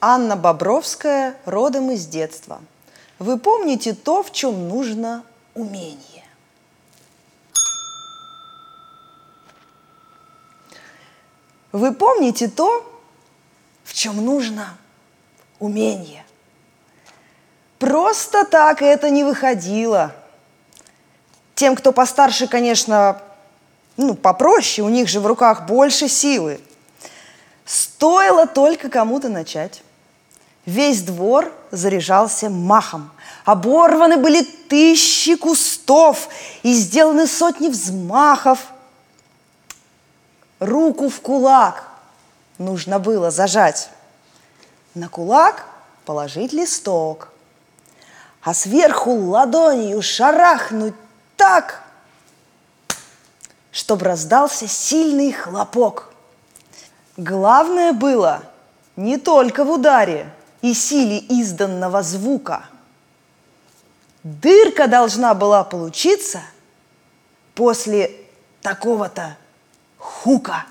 Анна Бобровская родом из детства. Вы помните то, в чем нужно умение. Вы помните то, в чем нужно умение. Просто так это не выходило. Тем, кто постарше, конечно, ну, попроще, у них же в руках больше силы. Стоило только кому-то начать. Весь двор заряжался махом. Оборваны были тысячи кустов и сделаны сотни взмахов. Руку в кулак нужно было зажать. На кулак положить листок, а сверху ладонью шарахнуть так, чтобы раздался сильный хлопок. Главное было не только в ударе и силе изданного звука. Дырка должна была получиться после такого-то хука.